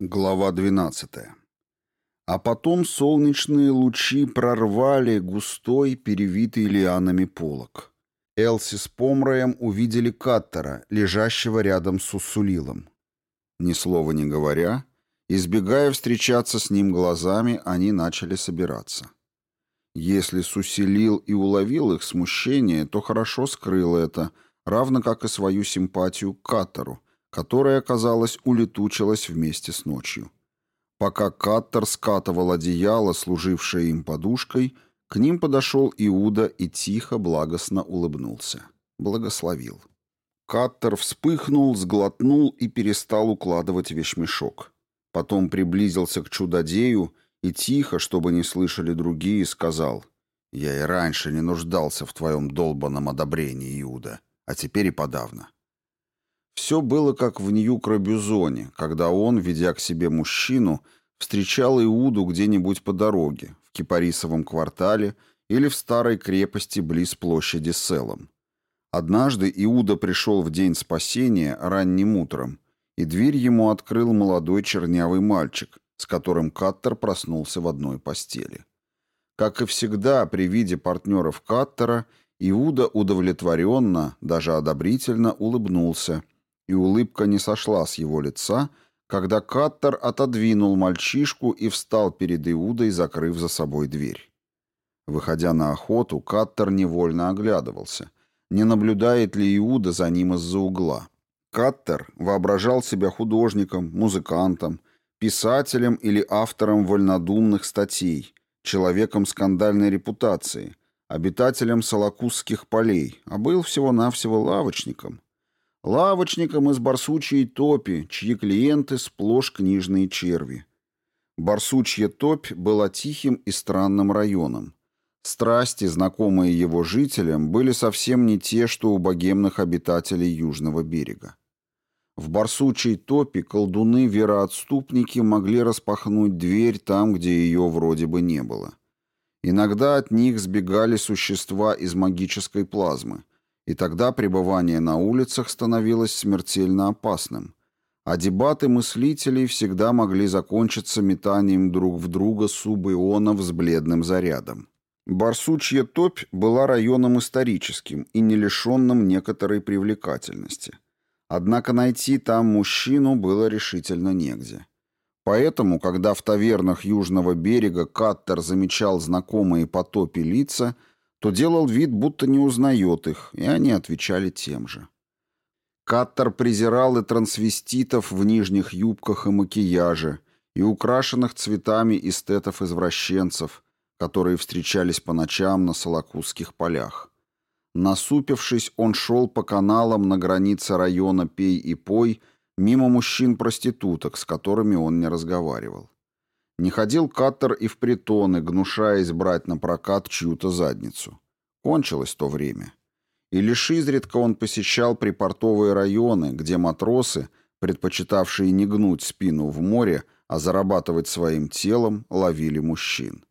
Глава 12. А потом солнечные лучи прорвали густой, перевитый лианами полог. Элси с Помроем увидели Каттера, лежащего рядом с Уссулилом. Ни слова не говоря, избегая встречаться с ним глазами, они начали собираться. Если Сусилил и уловил их смущение, то хорошо скрыл это, равно как и свою симпатию к Каттеру, которая, казалось, улетучилась вместе с ночью. Пока Каттер скатывал одеяло, служившее им подушкой, к ним подошел Иуда и тихо, благостно улыбнулся. Благословил. Каттер вспыхнул, сглотнул и перестал укладывать вещмешок. Потом приблизился к чудодею и тихо, чтобы не слышали другие, сказал «Я и раньше не нуждался в твоем долбанном одобрении, Иуда, а теперь и подавно. Все было как в Нью-Крабюзоне, когда он, ведя к себе мужчину, встречал Иуду где-нибудь по дороге, в Кипарисовом квартале или в старой крепости близ площади Селом. Однажды Иуда пришел в день спасения ранним утром, и дверь ему открыл молодой чернявый мальчик, с которым Каттер проснулся в одной постели. Как и всегда, при виде партнеров Каттера, Иуда удовлетворенно, даже одобрительно улыбнулся – и улыбка не сошла с его лица, когда Каттер отодвинул мальчишку и встал перед Иудой, закрыв за собой дверь. Выходя на охоту, Каттер невольно оглядывался, не наблюдает ли Иуда за ним из-за угла. Каттер воображал себя художником, музыкантом, писателем или автором вольнодумных статей, человеком скандальной репутации, обитателем Солокусских полей, а был всего-навсего лавочником – лавочником из барсучьей топи, чьи клиенты сплошь книжные черви. Барсучья топь была тихим и странным районом. Страсти, знакомые его жителям, были совсем не те, что у богемных обитателей Южного берега. В барсучьей топе колдуны-вероотступники могли распахнуть дверь там, где ее вроде бы не было. Иногда от них сбегали существа из магической плазмы, и тогда пребывание на улицах становилось смертельно опасным, а дебаты мыслителей всегда могли закончиться метанием друг в друга субионов с бледным зарядом. Барсучья топь была районом историческим и не лишенным некоторой привлекательности. Однако найти там мужчину было решительно негде. Поэтому, когда в тавернах Южного берега Каттер замечал знакомые по топе лица – то делал вид, будто не узнает их, и они отвечали тем же. Каттер презирал и трансвеститов в нижних юбках и макияже, и украшенных цветами эстетов-извращенцев, которые встречались по ночам на Солокусских полях. Насупившись, он шел по каналам на границе района Пей и Пой мимо мужчин-проституток, с которыми он не разговаривал. Не ходил Каттер и в притоны, гнушаясь брать на прокат чью-то задницу. Кончилось то время. И лишь изредка он посещал припортовые районы, где матросы, предпочитавшие не гнуть спину в море, а зарабатывать своим телом, ловили мужчин.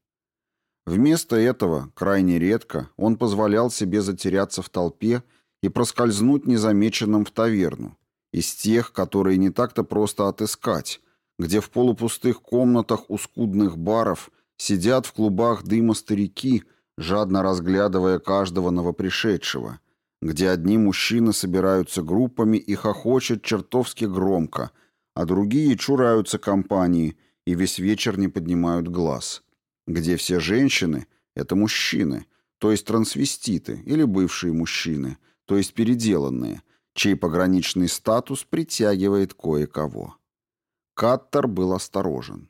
Вместо этого, крайне редко, он позволял себе затеряться в толпе и проскользнуть незамеченным в таверну, из тех, которые не так-то просто отыскать, где в полупустых комнатах у скудных баров сидят в клубах дыма старики, жадно разглядывая каждого новопришедшего, где одни мужчины собираются группами и хохочут чертовски громко, а другие чураются компании и весь вечер не поднимают глаз, где все женщины — это мужчины, то есть трансвеститы или бывшие мужчины, то есть переделанные, чей пограничный статус притягивает кое-кого. Каттер был осторожен.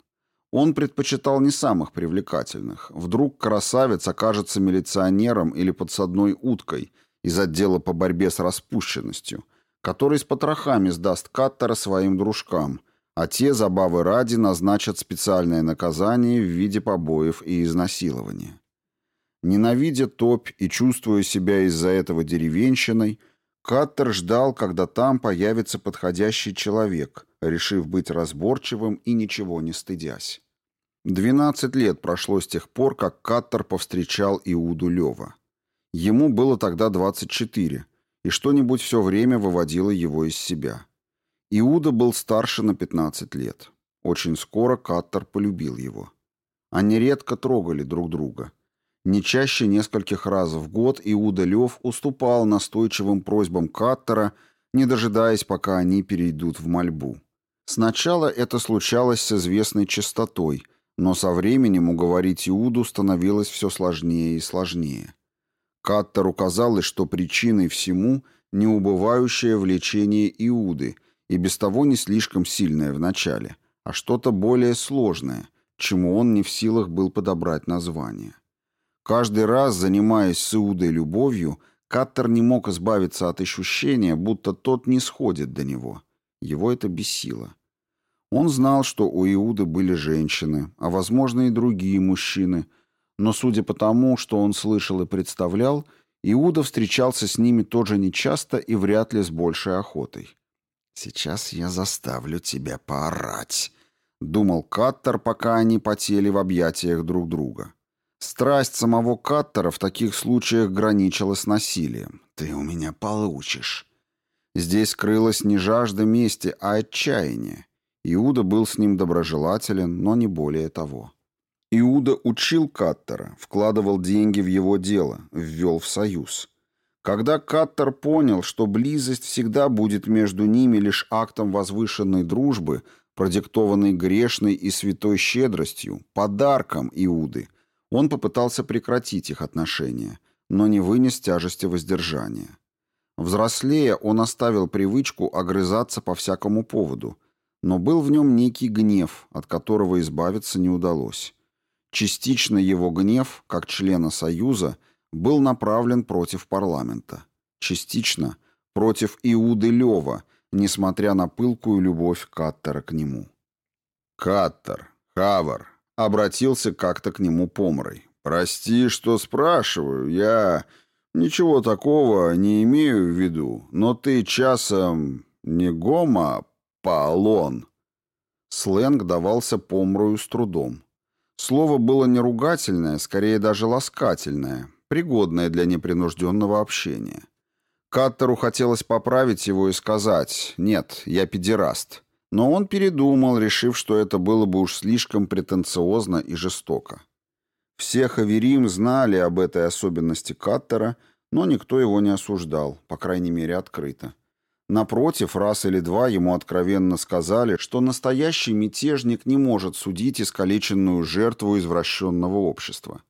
Он предпочитал не самых привлекательных. Вдруг красавец окажется милиционером или подсадной уткой из отдела по борьбе с распущенностью, который с потрохами сдаст Каттера своим дружкам, а те, забавы ради, назначат специальное наказание в виде побоев и изнасилования. Ненавидя топь и чувствуя себя из-за этого деревенщиной, Каттер ждал, когда там появится подходящий человек, решив быть разборчивым и ничего не стыдясь. Двенадцать лет прошло с тех пор, как Каттер повстречал Иуду Лева. Ему было тогда 24, и что-нибудь все время выводило его из себя. Иуда был старше на 15 лет. Очень скоро Каттер полюбил его. Они редко трогали друг друга. Не чаще нескольких раз в год Иуда Лев уступал настойчивым просьбам Каттера, не дожидаясь, пока они перейдут в мольбу. Сначала это случалось с известной частотой, но со временем уговорить Иуду становилось все сложнее и сложнее. Каттеру казалось, что причиной всему неубывающее влечение Иуды, и без того не слишком сильное в начале, а что-то более сложное, чему он не в силах был подобрать название. Каждый раз, занимаясь с Иудой любовью, Каттер не мог избавиться от ощущения, будто тот не сходит до него. Его это бесило. Он знал, что у Иуды были женщины, а, возможно, и другие мужчины, но судя по тому, что он слышал и представлял, Иуда встречался с ними тоже нечасто и вряд ли с большей охотой. «Сейчас я заставлю тебя поорать», — думал Каттер, пока они потели в объятиях друг друга. Страсть самого Каттера в таких случаях граничила с насилием. «Ты у меня получишь». Здесь крылась не жажда мести, а отчаяние. Иуда был с ним доброжелателен, но не более того. Иуда учил Каттера, вкладывал деньги в его дело, ввел в союз. Когда Каттер понял, что близость всегда будет между ними лишь актом возвышенной дружбы, продиктованной грешной и святой щедростью, подарком Иуды, он попытался прекратить их отношения, но не вынес тяжести воздержания. Взрослея, он оставил привычку огрызаться по всякому поводу, но был в нем некий гнев, от которого избавиться не удалось. Частично его гнев, как члена Союза, был направлен против парламента. Частично против Иуды Лева, несмотря на пылкую любовь Каттера к нему. «Каттер, Хавар», — обратился как-то к нему помрой. «Прости, что спрашиваю, я ничего такого не имею в виду, но ты часом не гома, полон». Сленг давался помрою с трудом. Слово было не ругательное, скорее даже ласкательное, пригодное для непринужденного общения. Каттеру хотелось поправить его и сказать «Нет, я педераст». Но он передумал, решив, что это было бы уж слишком претенциозно и жестоко. Все Хаверим знали об этой особенности Каттера, но никто его не осуждал, по крайней мере, открыто. Напротив, раз или два ему откровенно сказали, что настоящий мятежник не может судить искалеченную жертву извращенного общества.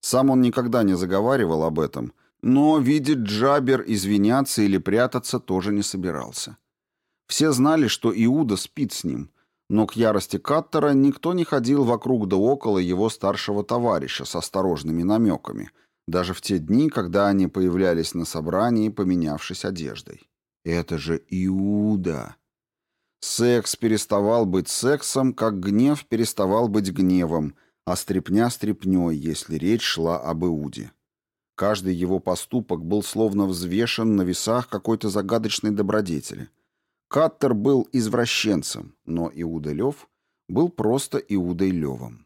Сам он никогда не заговаривал об этом, но видеть Джабер извиняться или прятаться тоже не собирался. Все знали, что Иуда спит с ним, но к ярости Каттера никто не ходил вокруг да около его старшего товарища с осторожными намеками, даже в те дни, когда они появлялись на собрании, поменявшись одеждой. Это же Иуда. Секс переставал быть сексом, как гнев переставал быть гневом, а стрепня стрепней, если речь шла об Иуде. Каждый его поступок был словно взвешен на весах какой-то загадочной добродетели. Каттер был извращенцем, но Иуда Лев был просто Иудой Левом.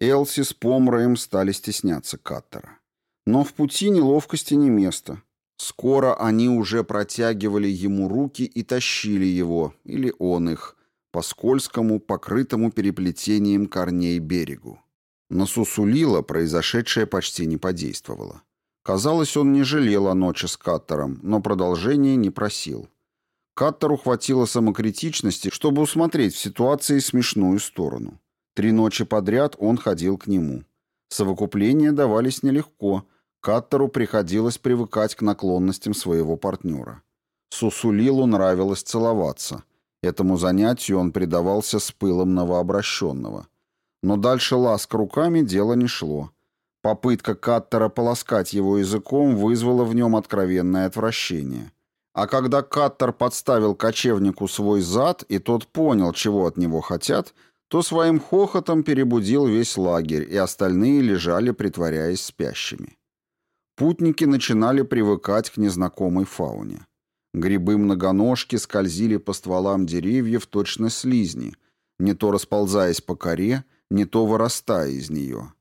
Элси с Помроем стали стесняться Каттера. Но в пути неловкости не место. Скоро они уже протягивали ему руки и тащили его, или он их, по скользкому, покрытому переплетением корней берегу. На Сусулила произошедшее почти не подействовало. Казалось, он не жалел о ночи с Каттером, но продолжения не просил. Каттеру хватило самокритичности, чтобы усмотреть в ситуации смешную сторону. Три ночи подряд он ходил к нему. Совокупления давались нелегко – Каттеру приходилось привыкать к наклонностям своего партнера. Сусулилу нравилось целоваться. Этому занятию он предавался с пылом новообращенного. Но дальше ласк руками дело не шло. Попытка Каттера полоскать его языком вызвала в нем откровенное отвращение. А когда Каттер подставил кочевнику свой зад, и тот понял, чего от него хотят, то своим хохотом перебудил весь лагерь, и остальные лежали, притворяясь спящими. Путники начинали привыкать к незнакомой фауне. Грибы-многоножки скользили по стволам деревьев точно слизни, не то расползаясь по коре, не то вырастая из нее.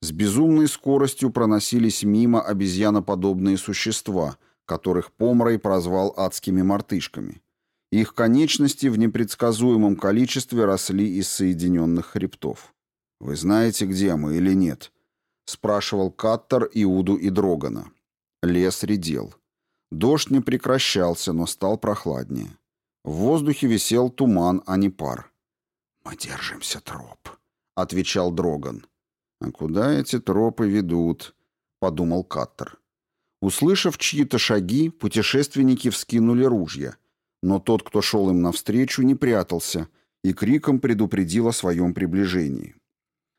С безумной скоростью проносились мимо обезьяноподобные существа, которых Помрой прозвал адскими мартышками. Их конечности в непредсказуемом количестве росли из соединенных хребтов. «Вы знаете, где мы или нет?» — спрашивал Каттер, Иуду и Дрогана. Лес редел. Дождь не прекращался, но стал прохладнее. В воздухе висел туман, а не пар. «Мы держимся троп», — отвечал Дроган. «А куда эти тропы ведут?» — подумал Каттер. Услышав чьи-то шаги, путешественники вскинули ружья, но тот, кто шел им навстречу, не прятался и криком предупредил о своем приближении.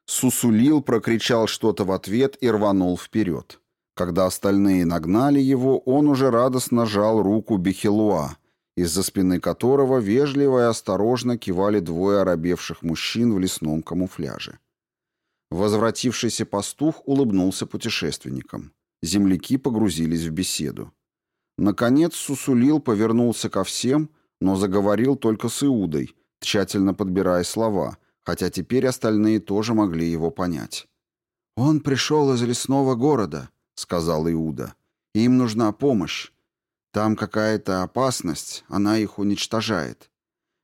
Сусулил прокричал что-то в ответ и рванул вперед. Когда остальные нагнали его, он уже радостно жал руку Бехилуа, из-за спины которого вежливо и осторожно кивали двое оробевших мужчин в лесном камуфляже. Возвратившийся пастух улыбнулся путешественникам. Земляки погрузились в беседу. Наконец Сусулил повернулся ко всем, но заговорил только с Иудой, тщательно подбирая слова, хотя теперь остальные тоже могли его понять. «Он пришел из лесного города», — сказал Иуда. «Им нужна помощь. Там какая-то опасность, она их уничтожает.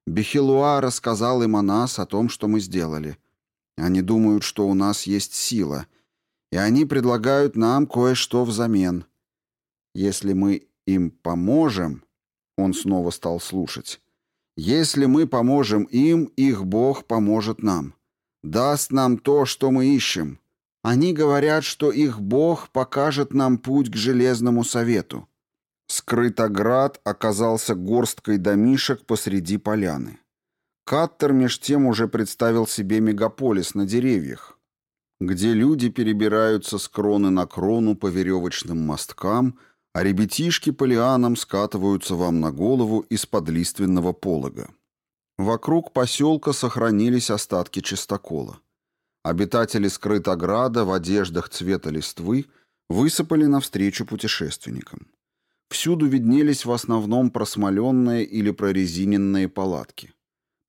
Бехилуа рассказал им о нас, о том, что мы сделали. Они думают, что у нас есть сила, и они предлагают нам кое-что взамен. Если мы им поможем...» Он снова стал слушать. «Если мы поможем им, их Бог поможет нам. Даст нам то, что мы ищем. Они говорят, что их Бог покажет нам путь к Железному Совету». Скрытоград оказался горсткой домишек посреди поляны. Каттер меж тем уже представил себе мегаполис на деревьях, где люди перебираются с кроны на крону по веревочным мосткам – а ребятишки по лианам скатываются вам на голову из-под лиственного полога. Вокруг поселка сохранились остатки чистокола. Обитатели скрытограда в одеждах цвета листвы высыпали навстречу путешественникам. Всюду виднелись в основном просмоленные или прорезиненные палатки.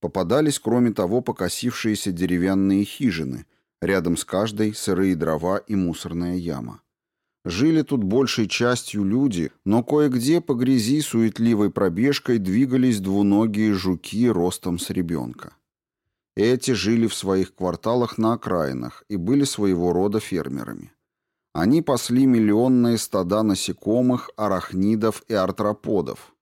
Попадались, кроме того, покосившиеся деревянные хижины, рядом с каждой сырые дрова и мусорная яма. Жили тут большей частью люди, но кое-где по грязи суетливой пробежкой двигались двуногие жуки ростом с ребенка. Эти жили в своих кварталах на окраинах и были своего рода фермерами. Они пасли миллионные стада насекомых, арахнидов и артроподов.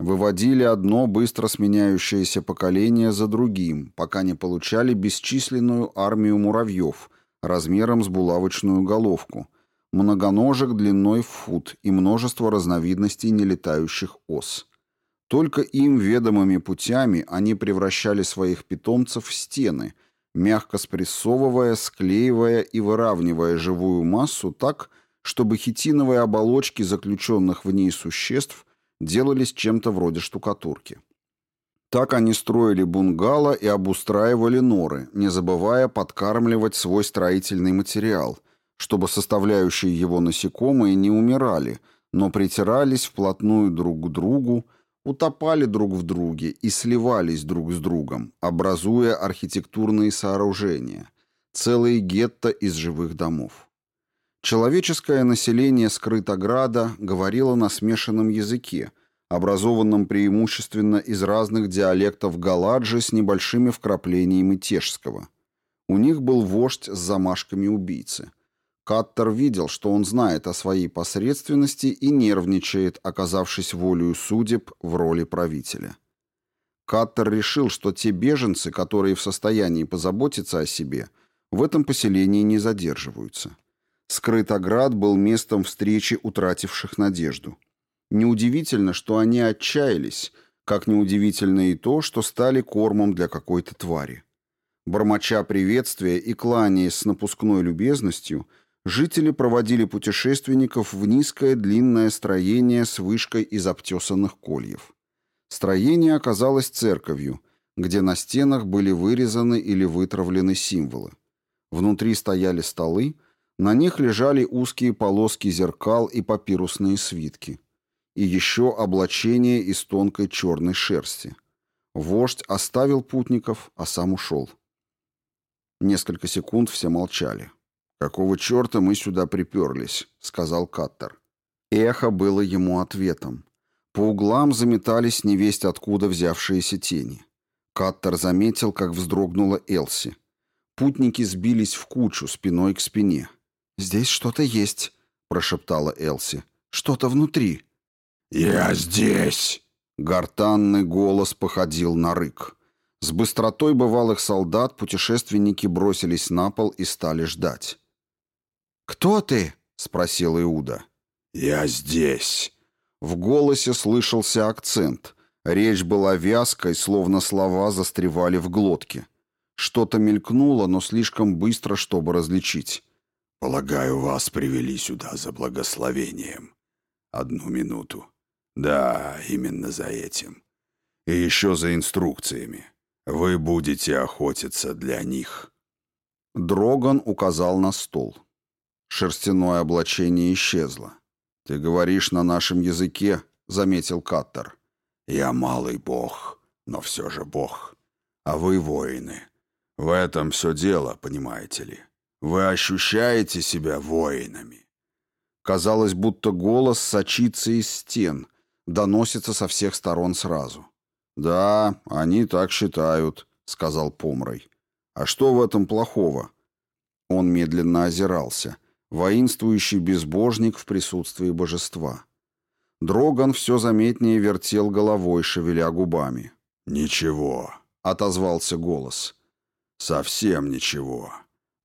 Выводили одно быстро сменяющееся поколение за другим, пока не получали бесчисленную армию муравьев размером с булавочную головку – многоножек длиной в фут и множество разновидностей нелетающих ос. Только им ведомыми путями они превращали своих питомцев в стены, мягко спрессовывая, склеивая и выравнивая живую массу так, чтобы хитиновые оболочки заключенных в ней существ делались чем-то вроде штукатурки. Так они строили бунгало и обустраивали норы, не забывая подкармливать свой строительный материал – чтобы составляющие его насекомые не умирали, но притирались вплотную друг к другу, утопали друг в друге и сливались друг с другом, образуя архитектурные сооружения, целые гетто из живых домов. Человеческое население Скрытограда говорило на смешанном языке, образованном преимущественно из разных диалектов Галаджи с небольшими вкраплениями тежского. У них был вождь с замашками убийцы – Каттер видел, что он знает о своей посредственности и нервничает, оказавшись волею судеб в роли правителя. Каттер решил, что те беженцы, которые в состоянии позаботиться о себе, в этом поселении не задерживаются. Скрытоград был местом встречи утративших надежду. Неудивительно, что они отчаялись, как неудивительно и то, что стали кормом для какой-то твари. Бормоча приветствия и кланяясь с напускной любезностью – жители проводили путешественников в низкое длинное строение с вышкой из обтесанных кольев. Строение оказалось церковью, где на стенах были вырезаны или вытравлены символы. Внутри стояли столы, на них лежали узкие полоски зеркал и папирусные свитки. И еще облачение из тонкой черной шерсти. Вождь оставил путников, а сам ушел. Несколько секунд все молчали. «Какого черта мы сюда приперлись?» — сказал Каттер. Эхо было ему ответом. По углам заметались невесть откуда взявшиеся тени. Каттер заметил, как вздрогнула Элси. Путники сбились в кучу, спиной к спине. «Здесь что-то есть», — прошептала Элси. «Что-то внутри». «Я здесь!» Гортанный голос походил на рык. С быстротой бывалых солдат путешественники бросились на пол и стали ждать. «Кто ты?» — спросил Иуда. «Я здесь!» В голосе слышался акцент. Речь была вязкой, словно слова застревали в глотке. Что-то мелькнуло, но слишком быстро, чтобы различить. «Полагаю, вас привели сюда за благословением. Одну минуту. Да, именно за этим. И еще за инструкциями. Вы будете охотиться для них». Дроган указал на стол. Шерстяное облачение исчезло. «Ты говоришь на нашем языке», — заметил Каттер. «Я малый бог, но все же бог. А вы воины. В этом все дело, понимаете ли. Вы ощущаете себя воинами». Казалось, будто голос сочится из стен, доносится со всех сторон сразу. «Да, они так считают», — сказал Помрой. «А что в этом плохого?» Он медленно озирался. Воинствующий безбожник в присутствии божества. Дроган все заметнее вертел головой, шевеля губами. «Ничего», — отозвался голос. «Совсем ничего.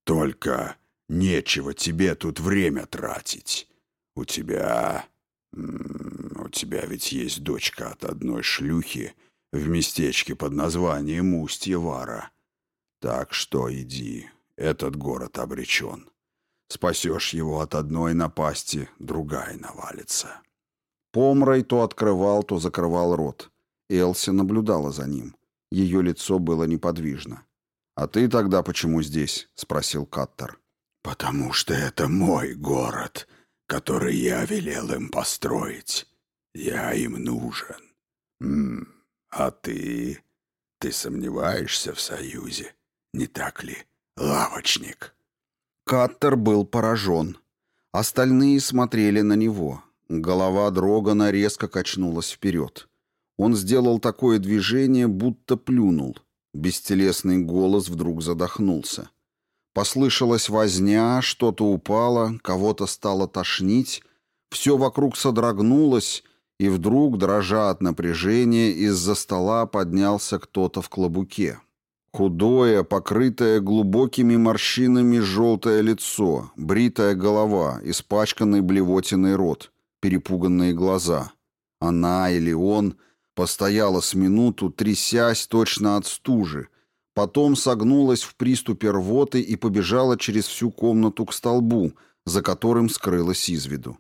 Только нечего тебе тут время тратить. У тебя... У тебя ведь есть дочка от одной шлюхи в местечке под названием Устьевара. Так что иди, этот город обречен. Спасешь его от одной напасти, другая навалится». Помрой то открывал, то закрывал рот. Элси наблюдала за ним. Ее лицо было неподвижно. «А ты тогда почему здесь?» — спросил Каттер. «Потому что это мой город, который я велел им построить. Я им нужен. М а ты... Ты сомневаешься в союзе, не так ли, лавочник?» Каттер был поражен. Остальные смотрели на него. Голова Дрогана резко качнулась вперед. Он сделал такое движение, будто плюнул. Бестелесный голос вдруг задохнулся. Послышалась возня, что-то упало, кого-то стало тошнить. Все вокруг содрогнулось, и вдруг, дрожа от напряжения, из-за стола поднялся кто-то в клобуке. Худое, покрытое глубокими морщинами желтое лицо, бритая голова, испачканный блевотиной рот, перепуганные глаза. Она или он Постояла с минуту, трясясь точно от стужи, потом согнулась в приступе рвоты и побежала через всю комнату к столбу, за которым скрылась из виду.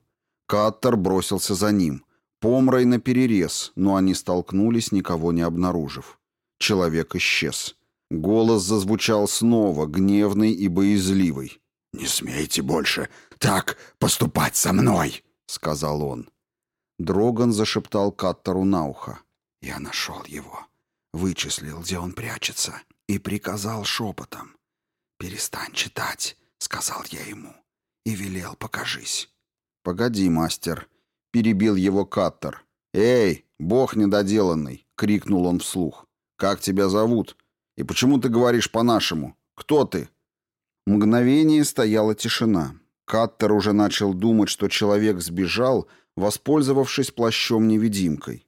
Каттер бросился за ним. Помрой наперерез, но они столкнулись, никого не обнаружив. Человек исчез. Голос зазвучал снова, гневный и боязливый. «Не смейте больше так поступать со мной!» — сказал он. Дроган зашептал Каттеру на ухо. Я нашел его, вычислил, где он прячется, и приказал шепотом. «Перестань читать», — сказал я ему, и велел «покажись». «Погоди, мастер», — перебил его Каттер. «Эй, бог недоделанный!» — крикнул он вслух. «Как тебя зовут? И почему ты говоришь по-нашему? Кто ты?» Мгновение стояла тишина. Каттер уже начал думать, что человек сбежал, воспользовавшись плащом-невидимкой.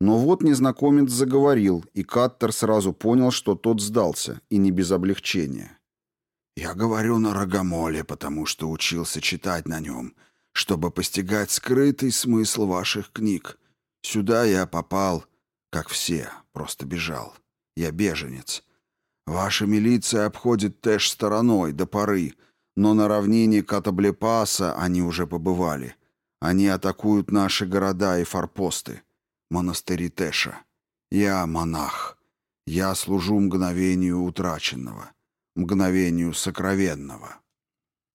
Но вот незнакомец заговорил, и Каттер сразу понял, что тот сдался, и не без облегчения. «Я говорю на рогомоле, потому что учился читать на нем, чтобы постигать скрытый смысл ваших книг. Сюда я попал, как все, просто бежал. Я беженец. Ваша милиция обходит Тэш стороной до поры, но на равнине Катаблепаса они уже побывали. Они атакуют наши города и форпосты монастыре Теша. Я монах. Я служу мгновению утраченного, мгновению сокровенного.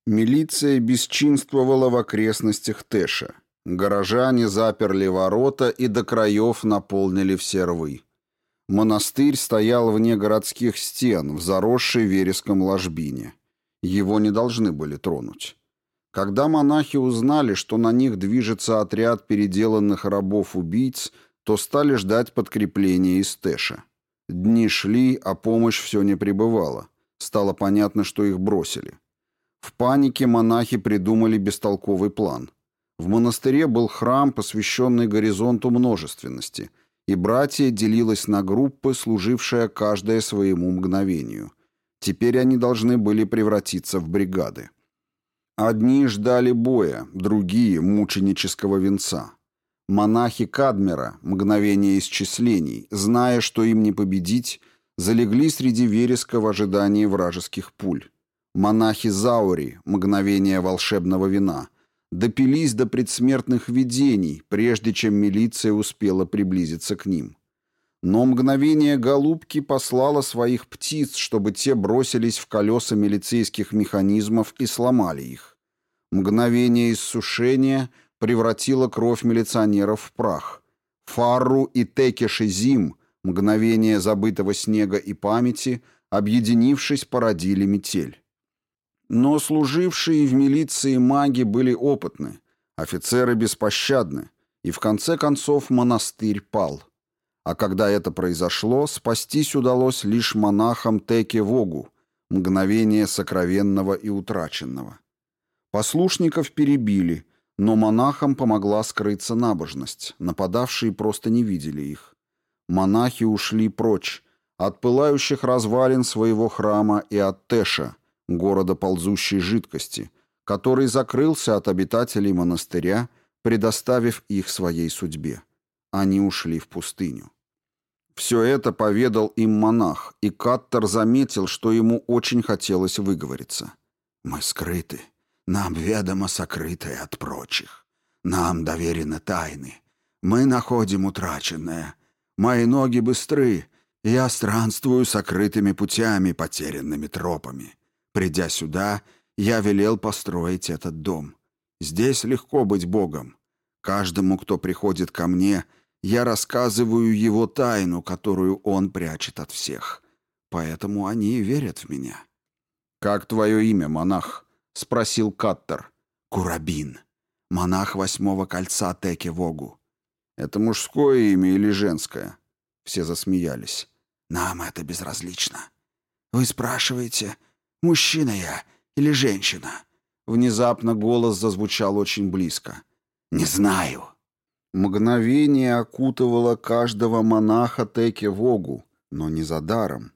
Милиция бесчинствовала в окрестностях Теша. Горожане заперли ворота и до краев наполнили все рвы. Монастырь стоял вне городских стен, в заросшей вереском ложбине. Его не должны были тронуть. Когда монахи узнали, что на них движется отряд переделанных рабов-убийц, то стали ждать подкрепления из Тэша. Дни шли, а помощь все не прибывала. Стало понятно, что их бросили. В панике монахи придумали бестолковый план. В монастыре был храм, посвященный горизонту множественности, и братья делилось на группы, служившие каждое своему мгновению. Теперь они должны были превратиться в бригады. Одни ждали боя, другие — мученического венца. Монахи Кадмера, мгновение исчислений, зная, что им не победить, залегли среди вереска в ожидании вражеских пуль. Монахи Заури, мгновение волшебного вина, допились до предсмертных видений, прежде чем милиция успела приблизиться к ним. Но мгновение голубки послало своих птиц, чтобы те бросились в колеса милицейских механизмов и сломали их. Мгновение иссушения превратило кровь милиционеров в прах. Фарру и Текеши Зим, мгновение забытого снега и памяти, объединившись, породили метель. Но служившие в милиции маги были опытны, офицеры беспощадны, и в конце концов монастырь пал. А когда это произошло, спастись удалось лишь монахам Теке Вогу, мгновение сокровенного и утраченного. Послушников перебили, но монахам помогла скрыться набожность, нападавшие просто не видели их. Монахи ушли прочь, от пылающих развалин своего храма и от Теша, города ползущей жидкости, который закрылся от обитателей монастыря, предоставив их своей судьбе. Они ушли в пустыню. Все это поведал им монах, и Каттер заметил, что ему очень хотелось выговориться. «Мы скрыты. Нам ведомо сокрытое от прочих. Нам доверены тайны. Мы находим утраченное. Мои ноги быстры. Я странствую сокрытыми путями, потерянными тропами. Придя сюда, я велел построить этот дом. Здесь легко быть Богом. Каждому, кто приходит ко мне, я рассказываю его тайну, которую он прячет от всех. Поэтому они верят в меня. «Как твое имя, монах?» — спросил Каттер. «Курабин. Монах восьмого кольца Теки Вогу». «Это мужское имя или женское?» Все засмеялись. «Нам это безразлично. Вы спрашиваете, мужчина я или женщина?» Внезапно голос зазвучал очень близко. «Не знаю». Мгновение окутывало каждого монаха Теке Вогу, но не за даром.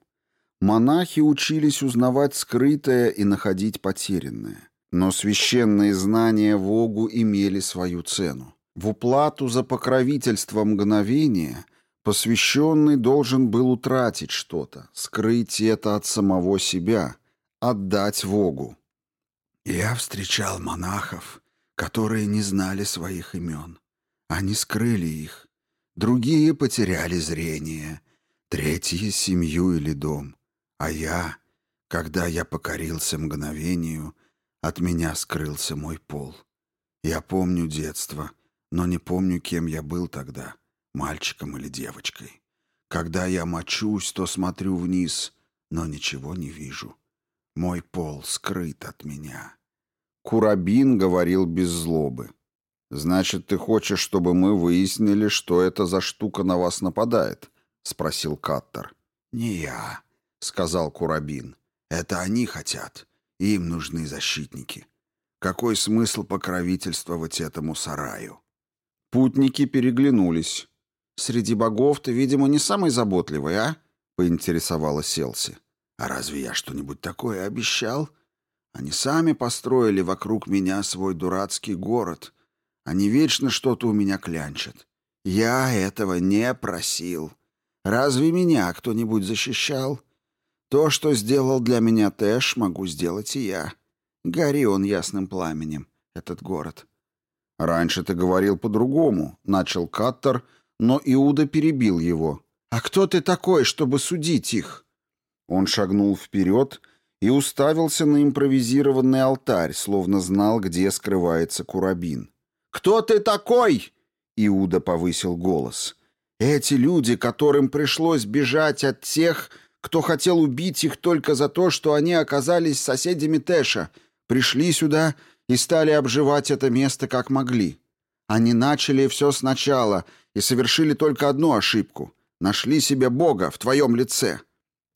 Монахи учились узнавать скрытое и находить потерянное. Но священные знания Вогу имели свою цену. В уплату за покровительство мгновения посвященный должен был утратить что-то, скрыть это от самого себя, отдать Вогу. «Я встречал монахов, которые не знали своих имен. Они скрыли их. Другие потеряли зрение, третьи — семью или дом. А я, когда я покорился мгновению, от меня скрылся мой пол. Я помню детство, но не помню, кем я был тогда, мальчиком или девочкой. Когда я мочусь, то смотрю вниз, но ничего не вижу. Мой пол скрыт от меня. Курабин говорил без злобы. «Значит, ты хочешь, чтобы мы выяснили, что это за штука на вас нападает?» — спросил Каттер. «Не я», — сказал Курабин. «Это они хотят. Им нужны защитники. Какой смысл покровительствовать этому сараю?» Путники переглянулись. «Среди богов ты, видимо, не самый заботливый, а?» — поинтересовалась Селси. «А разве я что-нибудь такое обещал? Они сами построили вокруг меня свой дурацкий город. Они вечно что-то у меня клянчат. Я этого не просил. Разве меня кто-нибудь защищал? То, что сделал для меня Тэш, могу сделать и я. Гори он ясным пламенем, этот город. «Раньше ты говорил по-другому», — начал Каттер, но Иуда перебил его. «А кто ты такой, чтобы судить их?» Он шагнул вперед и уставился на импровизированный алтарь, словно знал, где скрывается Курабин. «Кто ты такой?» — Иуда повысил голос. «Эти люди, которым пришлось бежать от тех, кто хотел убить их только за то, что они оказались соседями Тэша, пришли сюда и стали обживать это место как могли. Они начали все сначала и совершили только одну ошибку. Нашли себе Бога в твоем лице.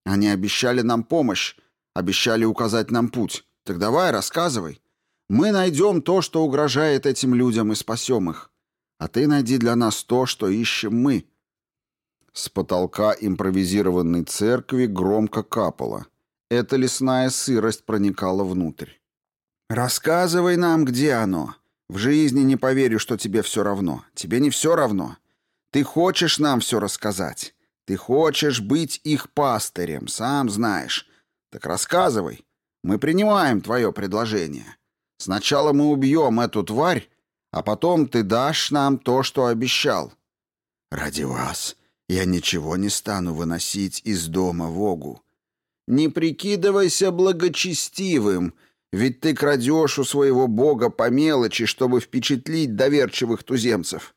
Они обещали нам помощь, обещали указать нам путь. Так давай, рассказывай. Мы найдем то, что угрожает этим людям, и спасем их. А ты найди для нас то, что ищем мы». С потолка импровизированной церкви громко капало. Эта лесная сырость проникала внутрь. «Рассказывай нам, где оно. В жизни не поверю, что тебе все равно. Тебе не все равно. Ты хочешь нам все рассказать. Ты хочешь быть их пастырем, сам знаешь. Так рассказывай. Мы принимаем твое предложение. Сначала мы убьем эту тварь, а потом ты дашь нам то, что обещал. Ради вас я ничего не стану выносить из дома Вогу. Не прикидывайся благочестивым, ведь ты крадешь у своего бога по мелочи, чтобы впечатлить доверчивых туземцев.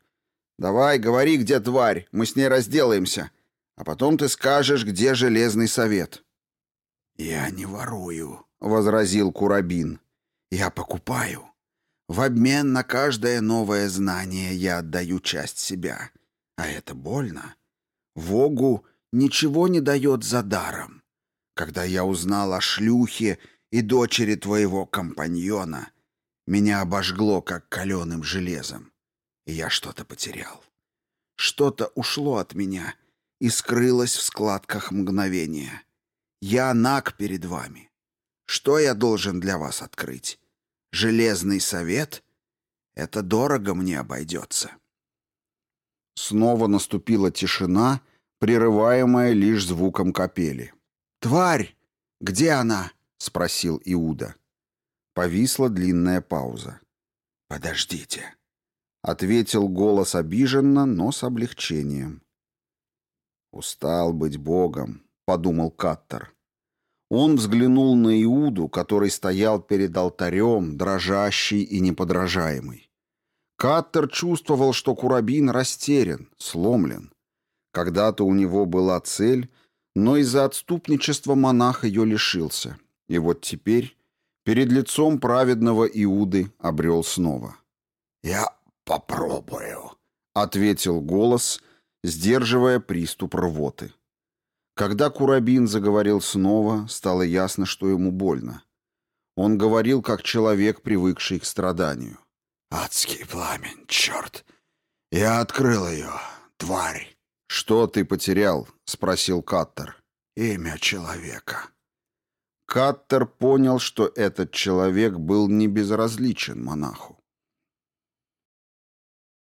Давай, говори, где тварь, мы с ней разделаемся, а потом ты скажешь, где железный совет. Я не ворую, возразил Курабин. Я покупаю. В обмен на каждое новое знание я отдаю часть себя. А это больно. Вогу ничего не дает за даром. Когда я узнал о шлюхе и дочери твоего компаньона, меня обожгло, как каленым железом, и я что-то потерял. Что-то ушло от меня и скрылось в складках мгновения. Я наг перед вами. Что я должен для вас открыть? Железный совет? Это дорого мне обойдется. Снова наступила тишина, прерываемая лишь звуком капели. «Тварь! Где она?» — спросил Иуда. Повисла длинная пауза. «Подождите», — ответил голос обиженно, но с облегчением. «Устал быть богом», — подумал Каттер. Он взглянул на Иуду, который стоял перед алтарем, дрожащий и неподражаемый. Каттер чувствовал, что Курабин растерян, сломлен. Когда-то у него была цель, но из-за отступничества монах ее лишился. И вот теперь перед лицом праведного Иуды обрел снова. «Я попробую», — ответил голос, сдерживая приступ рвоты. Когда Курабин заговорил снова, стало ясно, что ему больно. Он говорил, как человек, привыкший к страданию. «Адский пламень, черт! Я открыл ее, тварь!» «Что ты потерял?» — спросил Каттер. «Имя человека». Каттер понял, что этот человек был не безразличен монаху.